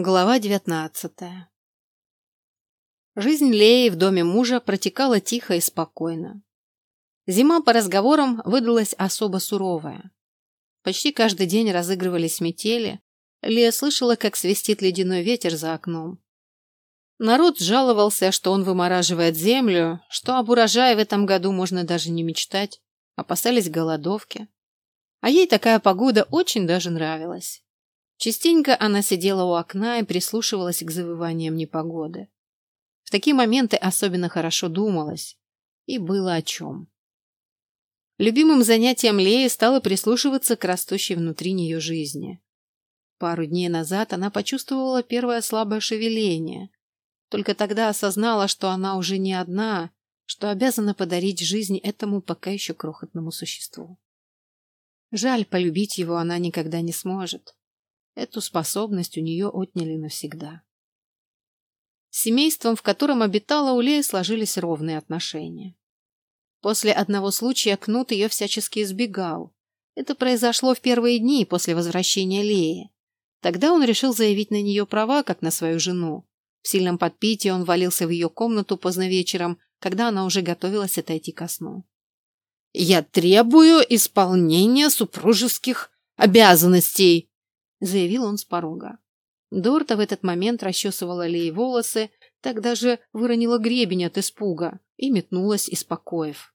Глава девятнадцатая Жизнь Леи в доме мужа протекала тихо и спокойно. Зима по разговорам выдалась особо суровая. Почти каждый день разыгрывались метели. Лея слышала, как свистит ледяной ветер за окном. Народ жаловался, что он вымораживает землю, что об урожае в этом году можно даже не мечтать, опасались голодовки. А ей такая погода очень даже нравилась. Частенько она сидела у окна и прислушивалась к завываниям непогоды. В такие моменты особенно хорошо думалось. И было о чем. Любимым занятием Леи стало прислушиваться к растущей внутри нее жизни. Пару дней назад она почувствовала первое слабое шевеление. Только тогда осознала, что она уже не одна, что обязана подарить жизнь этому пока еще крохотному существу. Жаль, полюбить его она никогда не сможет. Эту способность у нее отняли навсегда. С семейством, в котором обитала Улея, сложились ровные отношения. После одного случая Кнут ее всячески избегал. Это произошло в первые дни после возвращения Леи. Тогда он решил заявить на нее права, как на свою жену. В сильном подпитии он валился в ее комнату поздно вечером, когда она уже готовилась отойти ко сну. «Я требую исполнения супружеских обязанностей!» Заявил он с порога. Дорта в этот момент расчесывала Лей волосы, так даже выронила гребень от испуга и метнулась из покоев.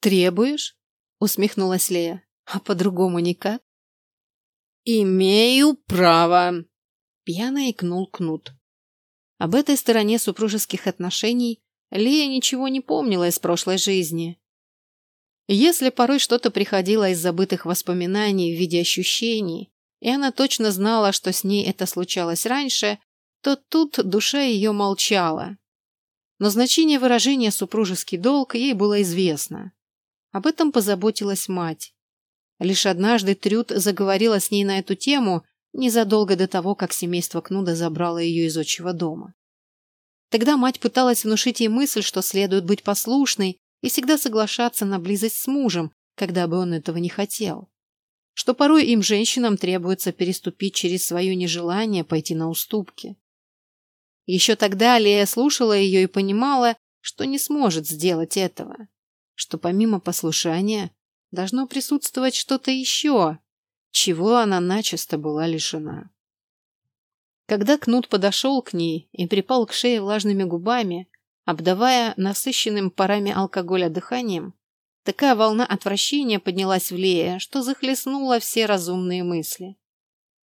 «Требуешь?» — усмехнулась Лея. «А по-другому никак?» «Имею право!» — пьяно икнул Кнут. Об этой стороне супружеских отношений Лея ничего не помнила из прошлой жизни. Если порой что-то приходило из забытых воспоминаний в виде ощущений, и она точно знала, что с ней это случалось раньше, то тут душа ее молчала. Но значение выражения «супружеский долг» ей было известно. Об этом позаботилась мать. Лишь однажды Трюд заговорила с ней на эту тему незадолго до того, как семейство Кнуда забрало ее из отчего дома. Тогда мать пыталась внушить ей мысль, что следует быть послушной и всегда соглашаться на близость с мужем, когда бы он этого не хотел. Что порой им, женщинам, требуется переступить через свое нежелание пойти на уступки. Еще тогда Лея слушала ее и понимала, что не сможет сделать этого, что помимо послушания должно присутствовать что-то еще, чего она начисто была лишена. Когда Кнут подошел к ней и припал к шее влажными губами, Обдавая насыщенным парами алкоголя дыханием, такая волна отвращения поднялась в Лея, что захлестнула все разумные мысли.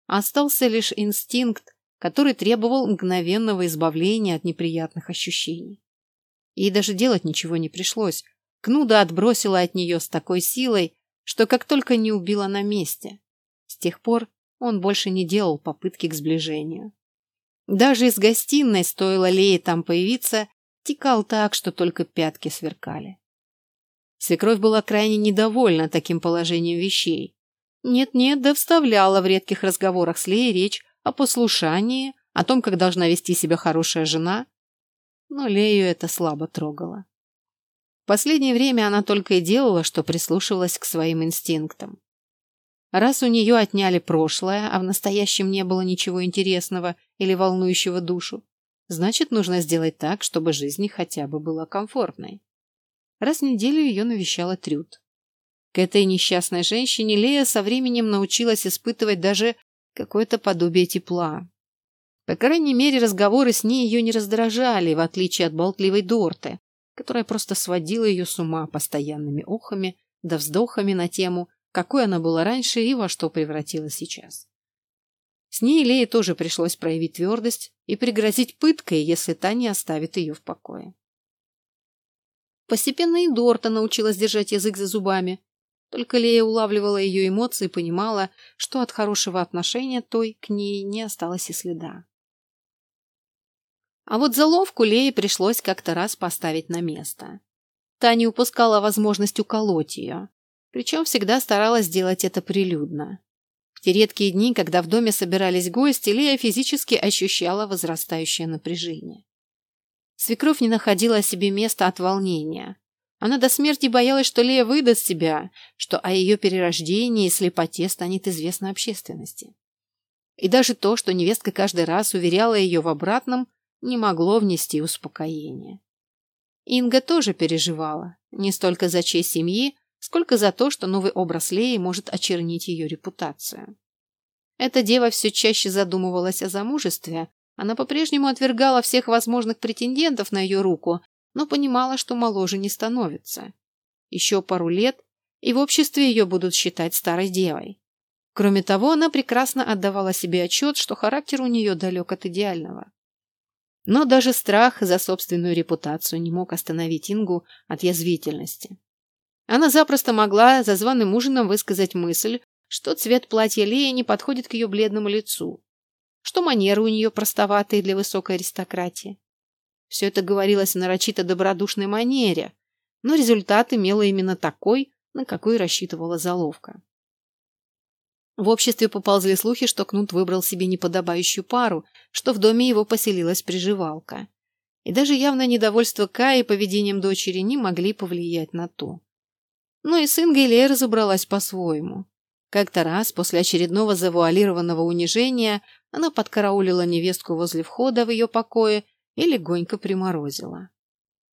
Остался лишь инстинкт, который требовал мгновенного избавления от неприятных ощущений. Ей даже делать ничего не пришлось. Кнуда отбросила от нее с такой силой, что как только не убила на месте. С тех пор он больше не делал попытки к сближению. Даже из гостиной стоило Лее там появиться, текал так, что только пятки сверкали. Свекровь была крайне недовольна таким положением вещей. Нет-нет, да вставляла в редких разговорах с Леей речь о послушании, о том, как должна вести себя хорошая жена. Но Лею это слабо трогало. В последнее время она только и делала, что прислушивалась к своим инстинктам. Раз у нее отняли прошлое, а в настоящем не было ничего интересного или волнующего душу, Значит, нужно сделать так, чтобы жизнь хотя бы была комфортной. Раз в неделю ее навещала Трюд. К этой несчастной женщине Лея со временем научилась испытывать даже какое-то подобие тепла. По крайней мере, разговоры с ней ее не раздражали, в отличие от болтливой Дорты, которая просто сводила ее с ума постоянными охами да вздохами на тему, какой она была раньше и во что превратилась сейчас. С ней Лее тоже пришлось проявить твердость и пригрозить пыткой, если та не оставит ее в покое. Постепенно и Дорта научилась держать язык за зубами. Только Лея улавливала ее эмоции и понимала, что от хорошего отношения той к ней не осталось и следа. А вот заловку Лее пришлось как-то раз поставить на место. Та не упускала возможность уколоть ее, причем всегда старалась делать это прилюдно. Те редкие дни, когда в доме собирались гости, Лея физически ощущала возрастающее напряжение. Свекровь не находила себе места от волнения. Она до смерти боялась, что Лея выдаст себя, что о ее перерождении и слепоте станет известно общественности. И даже то, что невестка каждый раз уверяла ее в обратном, не могло внести успокоение. Инга тоже переживала, не столько за честь семьи, сколько за то, что новый образ Леи может очернить ее репутацию. Эта дева все чаще задумывалась о замужестве, она по-прежнему отвергала всех возможных претендентов на ее руку, но понимала, что моложе не становится. Еще пару лет, и в обществе ее будут считать старой девой. Кроме того, она прекрасно отдавала себе отчет, что характер у нее далек от идеального. Но даже страх за собственную репутацию не мог остановить Ингу от язвительности. Она запросто могла за званым ужином высказать мысль, что цвет платья Леи не подходит к ее бледному лицу, что манеры у нее простоватые для высокой аристократии. Все это говорилось в нарочито добродушной манере, но результат имело именно такой, на какой рассчитывала заловка. В обществе поползли слухи, что Кнут выбрал себе неподобающую пару, что в доме его поселилась приживалка. И даже явное недовольство Каи поведением дочери не могли повлиять на то. Но и с Ингой Лея разобралась по-своему. Как-то раз, после очередного завуалированного унижения, она подкараулила невестку возле входа в ее покое и легонько приморозила.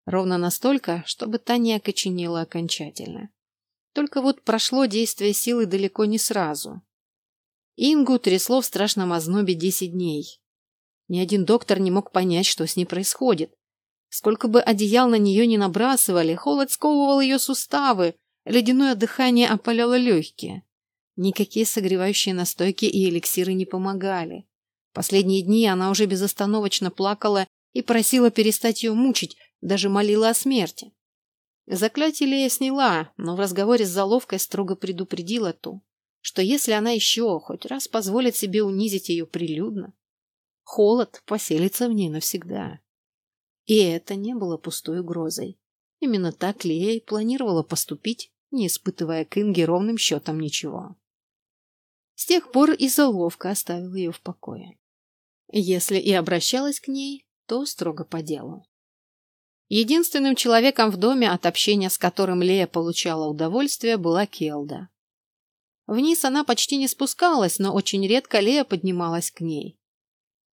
Ровно настолько, чтобы та не окоченела окончательно. Только вот прошло действие силы далеко не сразу. Ингу трясло в страшном ознобе десять дней. Ни один доктор не мог понять, что с ней происходит. Сколько бы одеял на нее не набрасывали, холод сковывал ее суставы, ледяное дыхание опаляло легкие. Никакие согревающие настойки и эликсиры не помогали. Последние дни она уже безостановочно плакала и просила перестать ее мучить, даже молила о смерти. Заклятие Лея сняла, но в разговоре с заловкой строго предупредила ту что если она еще хоть раз позволит себе унизить ее прилюдно, холод поселится в ней навсегда. И это не было пустой угрозой. Именно так Лея и планировала поступить, не испытывая к Инге ровным счетом ничего. С тех пор и заловка оставила ее в покое. Если и обращалась к ней, то строго по делу. Единственным человеком в доме, от общения с которым Лея получала удовольствие, была Келда. Вниз она почти не спускалась, но очень редко Лея поднималась к ней.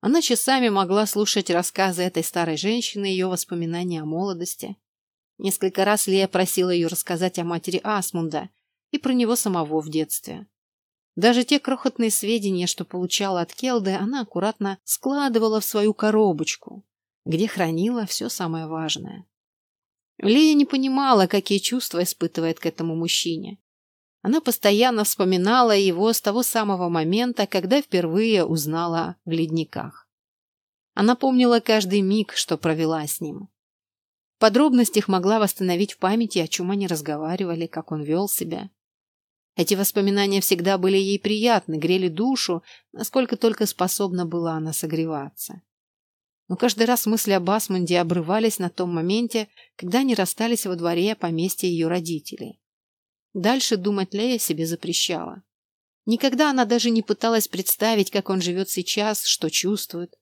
Она часами могла слушать рассказы этой старой женщины и ее воспоминания о молодости. Несколько раз Лея просила ее рассказать о матери Асмунда и про него самого в детстве. Даже те крохотные сведения, что получала от Келды, она аккуратно складывала в свою коробочку, где хранила все самое важное. Лея не понимала, какие чувства испытывает к этому мужчине. Она постоянно вспоминала его с того самого момента, когда впервые узнала в ледниках. Она помнила каждый миг, что провела с ним. Подробностях могла восстановить в памяти, о чем они разговаривали, как он вел себя. Эти воспоминания всегда были ей приятны, грели душу, насколько только способна была она согреваться. Но каждый раз мысли об Асмунде обрывались на том моменте, когда они расстались во дворе поместья ее родителей. Дальше думать Лея себе запрещала. Никогда она даже не пыталась представить, как он живет сейчас, что чувствует.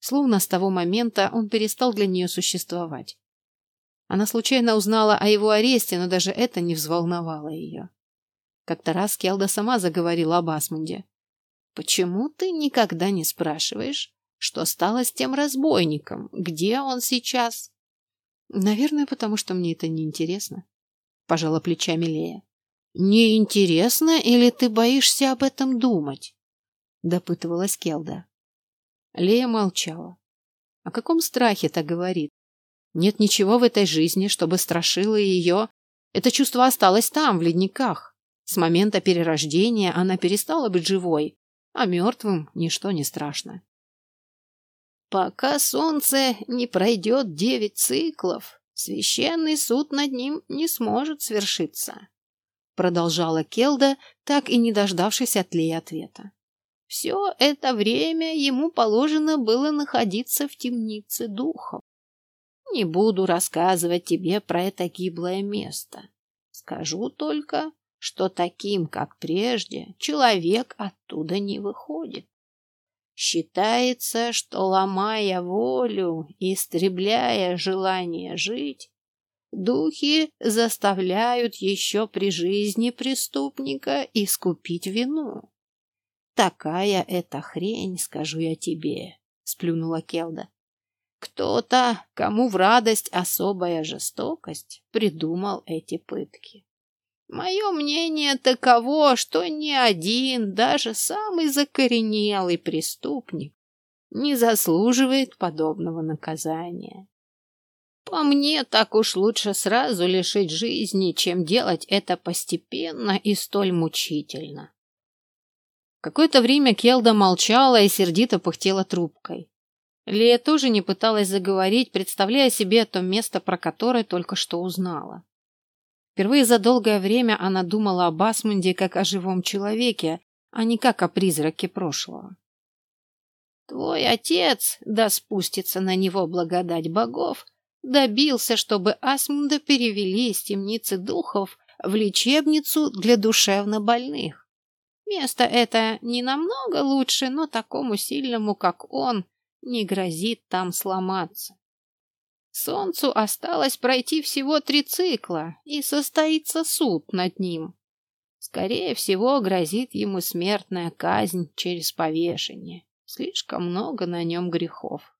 Словно с того момента он перестал для нее существовать. Она случайно узнала о его аресте, но даже это не взволновало ее. Как-то раз Келда сама заговорила об Асмунде. «Почему ты никогда не спрашиваешь, что стало с тем разбойником? Где он сейчас?» «Наверное, потому что мне это неинтересно», — пожала плечами Лея. «Неинтересно или ты боишься об этом думать?» — допытывалась Келда. Лея молчала. О каком страхе так говорит? Нет ничего в этой жизни, чтобы страшило ее. Это чувство осталось там, в ледниках. С момента перерождения она перестала быть живой, а мертвым ничто не страшно. Пока солнце не пройдет девять циклов, священный суд над ним не сможет свершиться продолжала Келда, так и не дождавшись от Леи ответа. Все это время ему положено было находиться в темнице духов. Не буду рассказывать тебе про это гиблое место. Скажу только, что таким, как прежде, человек оттуда не выходит. Считается, что, ломая волю и истребляя желание жить, Духи заставляют еще при жизни преступника искупить вину. такая эта хрень, скажу я тебе, сплюнула Келда. Кто-то, кому в радость особая жестокость, придумал эти пытки. Мое мнение таково, что ни один, даже самый закоренелый преступник не заслуживает подобного наказания. По мне, так уж лучше сразу лишить жизни, чем делать это постепенно и столь мучительно. Какое-то время Келда молчала и сердито пыхтела трубкой. Лея тоже не пыталась заговорить, представляя себе то место, про которое только что узнала. Впервые за долгое время она думала об Асмунде как о живом человеке, а не как о призраке прошлого. Твой отец, да спустится на него благодать богов, добился, чтобы Асмунда перевели из темницы духов в лечебницу для душевнобольных. Место это не намного лучше, но такому сильному, как он, не грозит там сломаться. Солнцу осталось пройти всего три цикла, и состоится суд над ним. Скорее всего, грозит ему смертная казнь через повешение. Слишком много на нем грехов.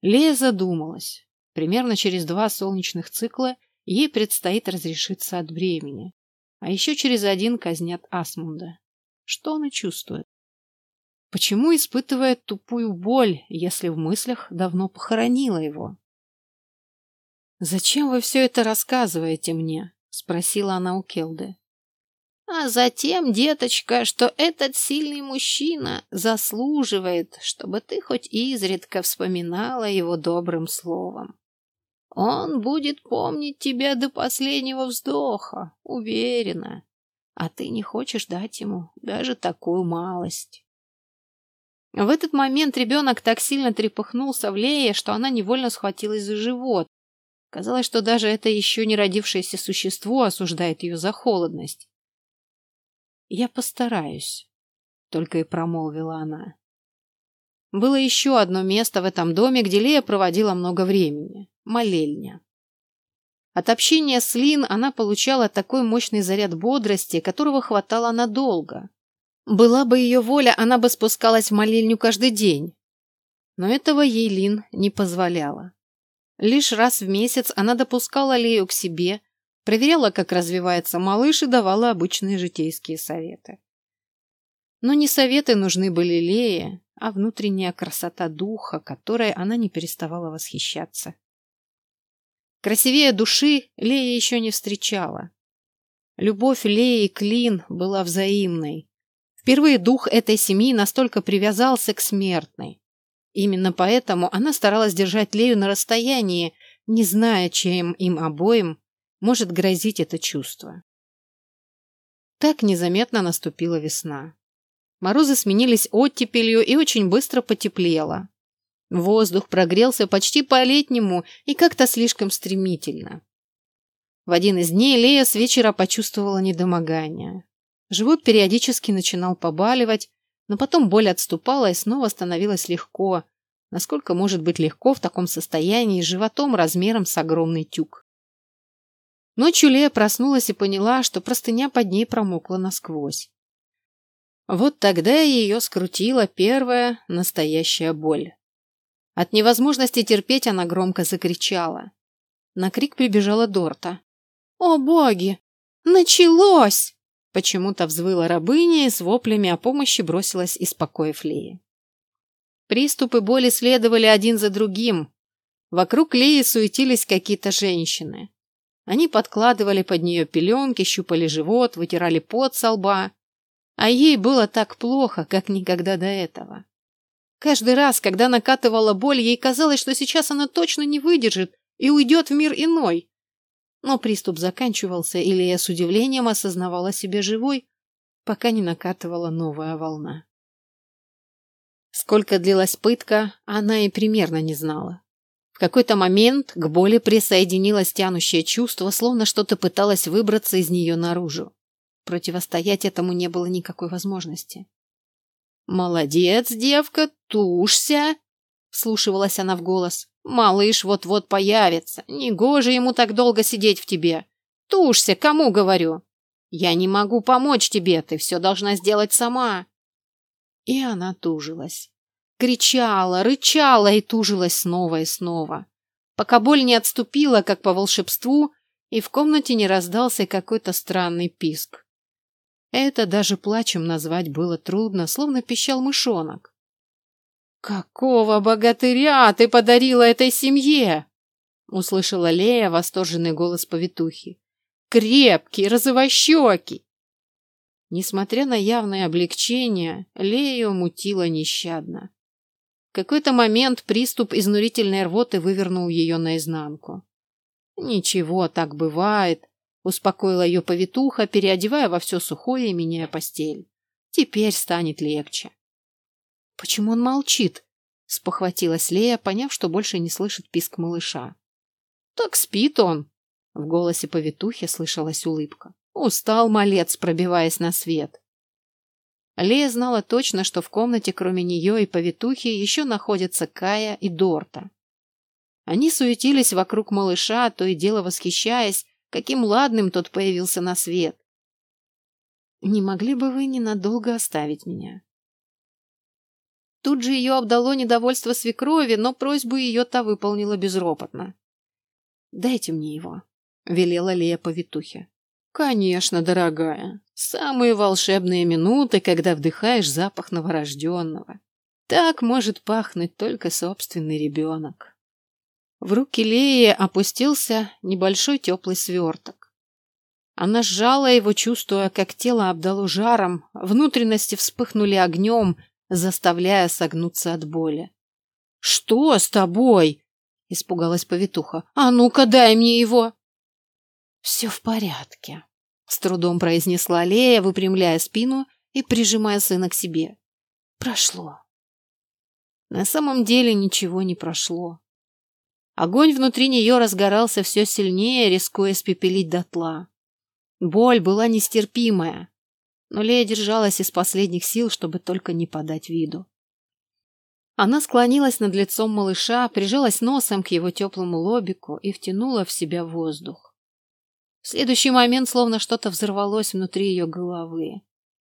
Лея задумалась. Примерно через два солнечных цикла ей предстоит разрешиться от бремени. А еще через один казнят Асмунда. Что она чувствует? Почему испытывает тупую боль, если в мыслях давно похоронила его? «Зачем вы все это рассказываете мне?» — спросила она у Келды. А затем, деточка, что этот сильный мужчина заслуживает, чтобы ты хоть изредка вспоминала его добрым словом. Он будет помнить тебя до последнего вздоха, уверена. А ты не хочешь дать ему даже такую малость. В этот момент ребенок так сильно трепыхнулся в Лее, что она невольно схватилась за живот. Казалось, что даже это еще не родившееся существо осуждает ее за холодность. «Я постараюсь», — только и промолвила она. Было еще одно место в этом доме, где Лея проводила много времени — молельня. От общения с Лин она получала такой мощный заряд бодрости, которого хватало надолго. Была бы ее воля, она бы спускалась в молельню каждый день. Но этого ей Лин не позволяла. Лишь раз в месяц она допускала Лею к себе, проверяла, как развивается малыш и давала обычные житейские советы. Но не советы нужны были Лее, а внутренняя красота духа, которой она не переставала восхищаться. Красивее души Лея еще не встречала. Любовь Леи к Лин была взаимной. Впервые дух этой семьи настолько привязался к смертной. Именно поэтому она старалась держать Лею на расстоянии, не зная, чем им обоим может грозить это чувство. Так незаметно наступила весна. Морозы сменились оттепелью и очень быстро потеплело. Воздух прогрелся почти по-летнему и как-то слишком стремительно. В один из дней Лея с вечера почувствовала недомогание. Живот периодически начинал побаливать, но потом боль отступала и снова становилось легко, насколько может быть легко в таком состоянии с животом размером с огромный тюк. Ночью Лея проснулась и поняла, что простыня под ней промокла насквозь. Вот тогда ее скрутила первая настоящая боль. От невозможности терпеть она громко закричала. На крик прибежала Дорта. «О, боги! Началось!» Почему-то взвыла рабыня и с воплями о помощи бросилась из покоя Леи. Приступы боли следовали один за другим. Вокруг Леи суетились какие-то женщины. Они подкладывали под нее пеленки, щупали живот, вытирали пот со лба. А ей было так плохо, как никогда до этого. Каждый раз, когда накатывала боль, ей казалось, что сейчас она точно не выдержит и уйдет в мир иной. Но приступ заканчивался, и Лея с удивлением осознавала себя живой, пока не накатывала новая волна. Сколько длилась пытка, она и примерно не знала. В какой-то момент к боли присоединилось тянущее чувство, словно что-то пыталось выбраться из нее наружу. Противостоять этому не было никакой возможности. «Молодец, девка, тушься!» — вслушивалась она в голос. «Малыш вот-вот появится. Негоже ему так долго сидеть в тебе. Тушься, кому говорю!» Я не могу помочь тебе, ты все должна сделать сама. И она тужилась. Кричала, рычала и тужилась снова и снова. Пока боль не отступила, как по волшебству, и в комнате не раздался какой-то странный писк. Это даже плачем назвать было трудно, словно пищал мышонок. «Какого богатыря ты подарила этой семье?» — услышала Лея восторженный голос повитухи. «Крепкий, розовощекий!» Несмотря на явное облегчение, Лею мутила нещадно. В какой-то момент приступ изнурительной рвоты вывернул ее наизнанку. «Ничего, так бывает», — успокоила ее повитуха, переодевая во все сухое и меняя постель. «Теперь станет легче». «Почему он молчит?» — спохватилась Лея, поняв, что больше не слышит писк малыша. «Так спит он!» — в голосе повитухи слышалась улыбка. Устал малец, пробиваясь на свет. Лея знала точно, что в комнате, кроме нее и повитухи, еще находятся Кая и Дорта. Они суетились вокруг малыша, то и дело восхищаясь, каким ладным тот появился на свет. «Не могли бы вы ненадолго оставить меня?» Тут же ее обдало недовольство свекрови, но просьбу ее та выполнила безропотно. «Дайте мне его», — велела Лея повитухе. «Конечно, дорогая. Самые волшебные минуты, когда вдыхаешь запах новорожденного. Так может пахнуть только собственный ребенок». В руки Леи опустился небольшой теплый сверток. Она сжала его, чувствуя, как тело обдало жаром, внутренности вспыхнули огнем, заставляя согнуться от боли. «Что с тобой?» — испугалась повитуха. «А ну-ка, дай мне его!» «Все в порядке», — с трудом произнесла Лея, выпрямляя спину и прижимая сына к себе. «Прошло». На самом деле ничего не прошло. Огонь внутри нее разгорался все сильнее, рискуя спепелить дотла. Боль была нестерпимая, но Лея держалась из последних сил, чтобы только не подать виду. Она склонилась над лицом малыша, прижалась носом к его теплому лобику и втянула в себя воздух. В следующий момент словно что-то взорвалось внутри ее головы.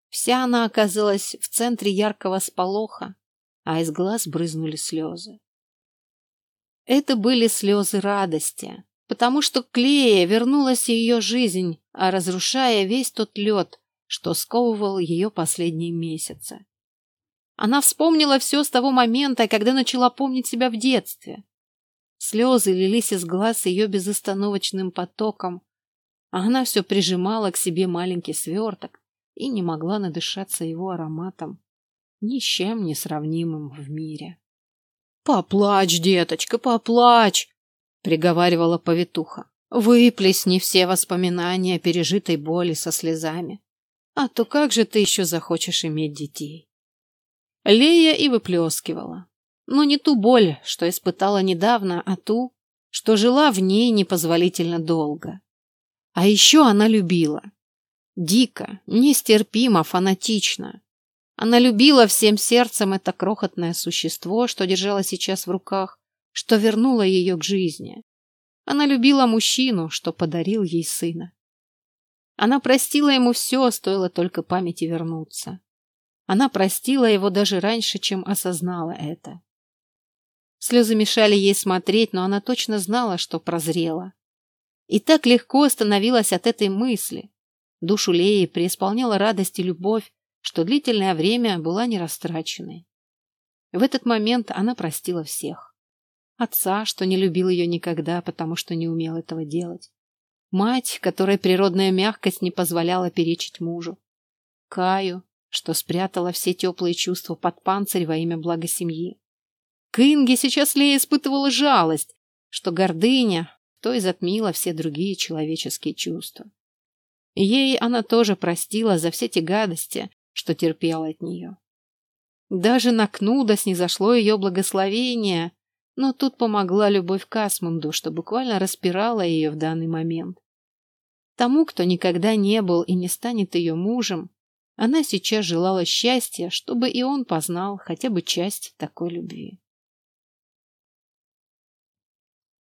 Вся она оказалась в центре яркого сполоха, а из глаз брызнули слезы. Это были слезы радости, потому что Клея вернулась ее жизнь, а разрушая весь тот лед, что сковывал ее последние месяцы. Она вспомнила все с того момента, когда начала помнить себя в детстве. Слезы лились из глаз ее безостановочным потоком, а она все прижимала к себе маленький сверток и не могла надышаться его ароматом, ни с чем не сравнимым в мире. «Поплачь, деточка, поплачь!» — приговаривала повитуха. «Выплесни все воспоминания пережитой боли со слезами. А то как же ты еще захочешь иметь детей? Лея и выплескивала. Но не ту боль, что испытала недавно, а ту, что жила в ней непозволительно долго. А еще она любила. Дико, нестерпимо, фанатично. Она любила всем сердцем это крохотное существо, что держала сейчас в руках, что вернуло ее к жизни. Она любила мужчину, что подарил ей сына. Она простила ему все, стоило только памяти вернуться. Она простила его даже раньше, чем осознала это. Слезы мешали ей смотреть, но она точно знала, что прозрела. И так легко остановилась от этой мысли. Душу Леи преисполняла радость и любовь, что длительное время была не растраченной. В этот момент она простила всех. Отца, что не любил ее никогда, потому что не умел этого делать. Мать, которой природная мягкость не позволяла перечить мужу. Каю, что спрятала все теплые чувства под панцирь во имя блага семьи. К Инге сейчас Лея испытывала жалость, что гордыня, то и затмила все другие человеческие чувства. Ей она тоже простила за все те гадости, что терпела от нее. Даже на Кнуда снизошло ее благословение, но тут помогла любовь к Асмунду, что буквально распирала ее в данный момент. Тому, кто никогда не был и не станет ее мужем, она сейчас желала счастья, чтобы и он познал хотя бы часть такой любви.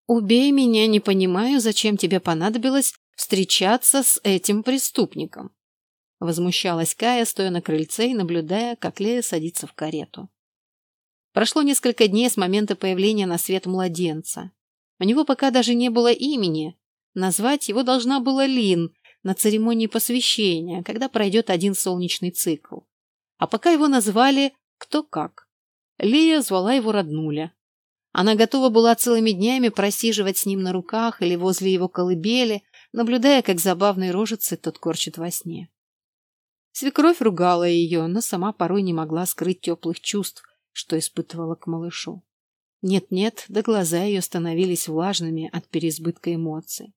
«Убей меня, не понимаю, зачем тебе понадобилось встречаться с этим преступником? Возмущалась Кая, стоя на крыльце и наблюдая, как Лея садится в карету. Прошло несколько дней с момента появления на свет младенца. У него пока даже не было имени. Назвать его должна была Лин на церемонии посвящения, когда пройдет один солнечный цикл. А пока его назвали кто как. Лея звала его Роднуля. Она готова была целыми днями просиживать с ним на руках или возле его колыбели, наблюдая, как забавной рожицы тот корчит во сне. Свекровь ругала ее, но сама порой не могла скрыть теплых чувств, что испытывала к малышу. Нет-нет, да глаза ее становились влажными от переизбытка эмоций.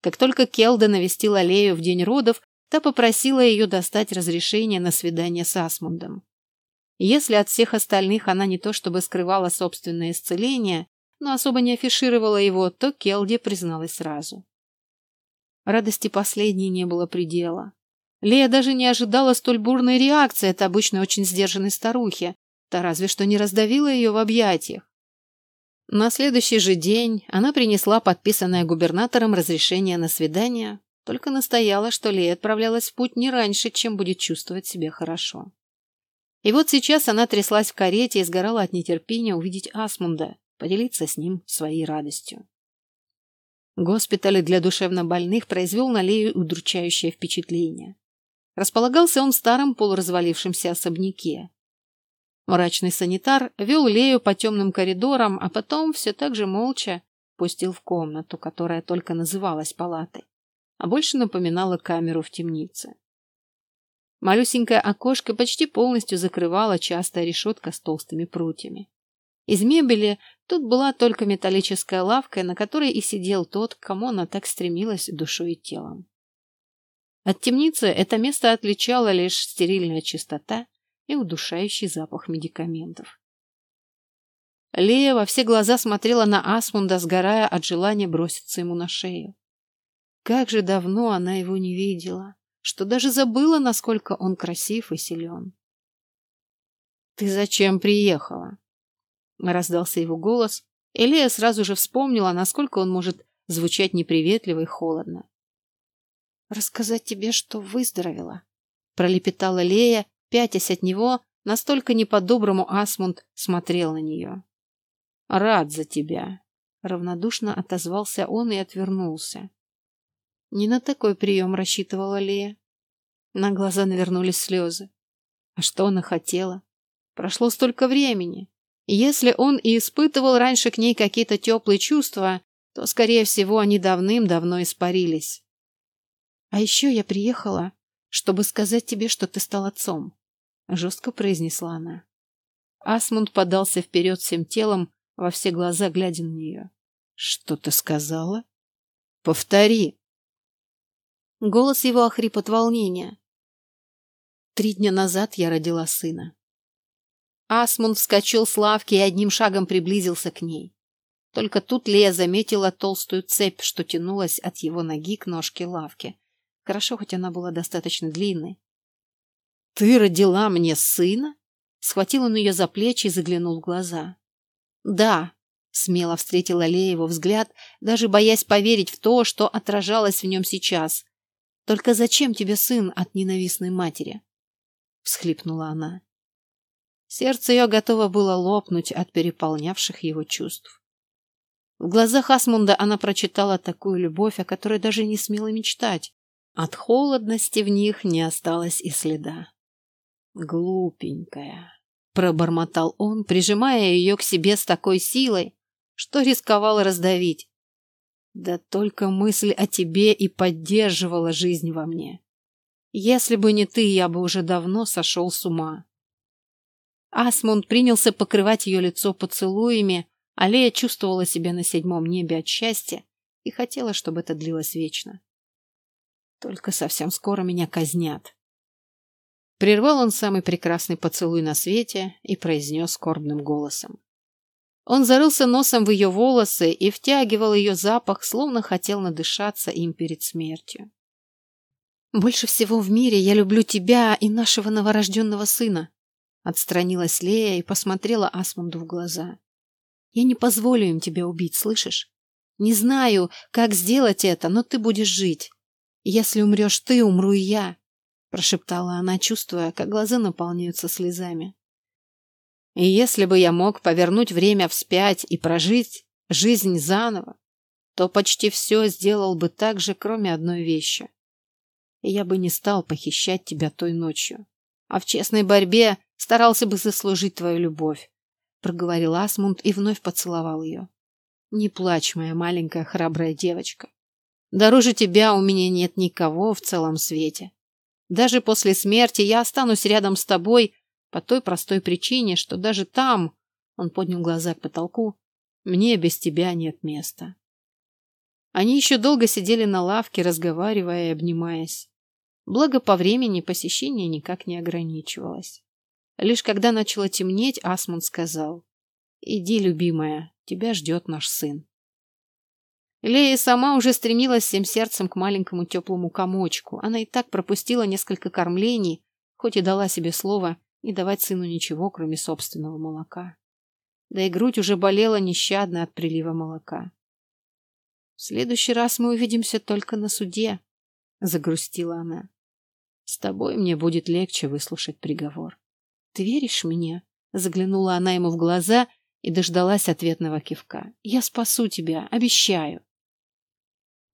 Как только Келда навестила Лею в день родов, та попросила ее достать разрешение на свидание с Асмундом. Если от всех остальных она не то чтобы скрывала собственное исцеление, но особо не афишировала его, то Келде призналась сразу. Радости последней не было предела. Лея даже не ожидала столь бурной реакции от обычно очень сдержанной старухи, та разве что не раздавила ее в объятиях. На следующий же день она принесла подписанное губернатором разрешение на свидание, только настояла, что Лея отправлялась в путь не раньше, чем будет чувствовать себя хорошо. И вот сейчас она тряслась в карете и сгорала от нетерпения увидеть Асмунда, поделиться с ним своей радостью. Госпиталь для душевнобольных произвел на Лею удручающее впечатление. Располагался он в старом полуразвалившемся особняке. Мрачный санитар вел Лею по темным коридорам, а потом все так же молча пустил в комнату, которая только называлась палатой, а больше напоминала камеру в темнице. Малюсенькое окошко почти полностью закрывала частая решетка с толстыми прутьями. Из мебели тут была только металлическая лавка, на которой и сидел тот, к кому она так стремилась душой и телом. От темницы это место отличало лишь стерильная чистота и удушающий запах медикаментов. Лея во все глаза смотрела на Асмунда, сгорая от желания броситься ему на шею. Как же давно она его не видела что даже забыла, насколько он красив и силен. «Ты зачем приехала?» Раздался его голос, и Лея сразу же вспомнила, насколько он может звучать неприветливо и холодно. «Рассказать тебе, что выздоровела», — пролепетала Лея, пятясь от него, настолько не по-доброму Асмунд смотрел на нее. «Рад за тебя», — равнодушно отозвался он и отвернулся. Не на такой прием рассчитывала Лея. На глаза навернулись слезы. А что она хотела? Прошло столько времени. Если он и испытывал раньше к ней какие-то теплые чувства, то, скорее всего, они давным-давно испарились. А еще я приехала, чтобы сказать тебе, что ты стал отцом, жестко произнесла она. Асмунд подался вперед всем телом, во все глаза глядя на нее. Что ты сказала? Повтори. Голос его охрип от волнения. Три дня назад я родила сына. Асмунд вскочил с лавки и одним шагом приблизился к ней. Только тут Лея заметила толстую цепь, что тянулась от его ноги к ножке лавки. Хорошо, хоть она была достаточно длинной. «Ты родила мне сына?» Схватил он ее за плечи и заглянул в глаза. «Да», — смело встретила Лея его взгляд, даже боясь поверить в то, что отражалось в нем сейчас. Только зачем тебе сын от ненавистной матери? всхлипнула она. Сердце ее готово было лопнуть от переполнявших его чувств. В глазах Асмунда она прочитала такую любовь, о которой даже не смела мечтать. От холодности в них не осталось и следа. «Глупенькая», — пробормотал он, прижимая ее к себе с такой силой, что рисковал раздавить. Да только мысль о тебе и поддерживала жизнь во мне. Если бы не ты, я бы уже давно сошел с ума. Асмунд принялся покрывать ее лицо поцелуями, а Лея чувствовала себя на седьмом небе от счастья и хотела, чтобы это длилось вечно. Только совсем скоро меня казнят. Прервал он самый прекрасный поцелуй на свете и произнес скорбным голосом. Он зарылся носом в ее волосы и втягивал ее запах, словно хотел надышаться им перед смертью. «Больше всего в мире я люблю тебя и нашего новорожденного сына», отстранилась Лея и посмотрела Асмунду в глаза. «Я не позволю им тебя убить, слышишь? Не знаю, как сделать это, но ты будешь жить. Если умрешь ты, умру и я, прошептала она, чувствуя, как глаза наполняются слезами. И если бы я мог повернуть время вспять и прожить жизнь заново, то почти все сделал бы так же, кроме одной вещи. Я бы не стал похищать тебя той ночью, а в честной борьбе старался бы заслужить твою любовь, проговорил Асмунд и вновь поцеловал ее. Не плачь, моя маленькая храбрая девочка. Дороже тебя у меня нет никого в целом свете. Даже после смерти я останусь рядом с тобой по той простой причине, что даже там, он поднял глаза к потолку, мне без тебя нет места. Они еще долго сидели на лавке, разговаривая и обнимаясь. Благо по времени посещение никак не ограничивалось. Лишь когда начало темнеть, Асмунд сказал, «Иди, любимая, тебя ждет наш сын». Лея сама уже стремилась всем сердцем к маленькому теплому комочку. Она и так пропустила несколько кормлений, хоть и дала себе слово не давать сыну ничего, кроме собственного молока. Да и грудь уже болела нещадно от прилива молока. В следующий раз мы увидимся только на суде, загрустила она. С тобой мне будет легче выслушать приговор. Ты веришь мне? Заглянула она ему в глаза и дождалась ответного кивка. Я спасу тебя, обещаю.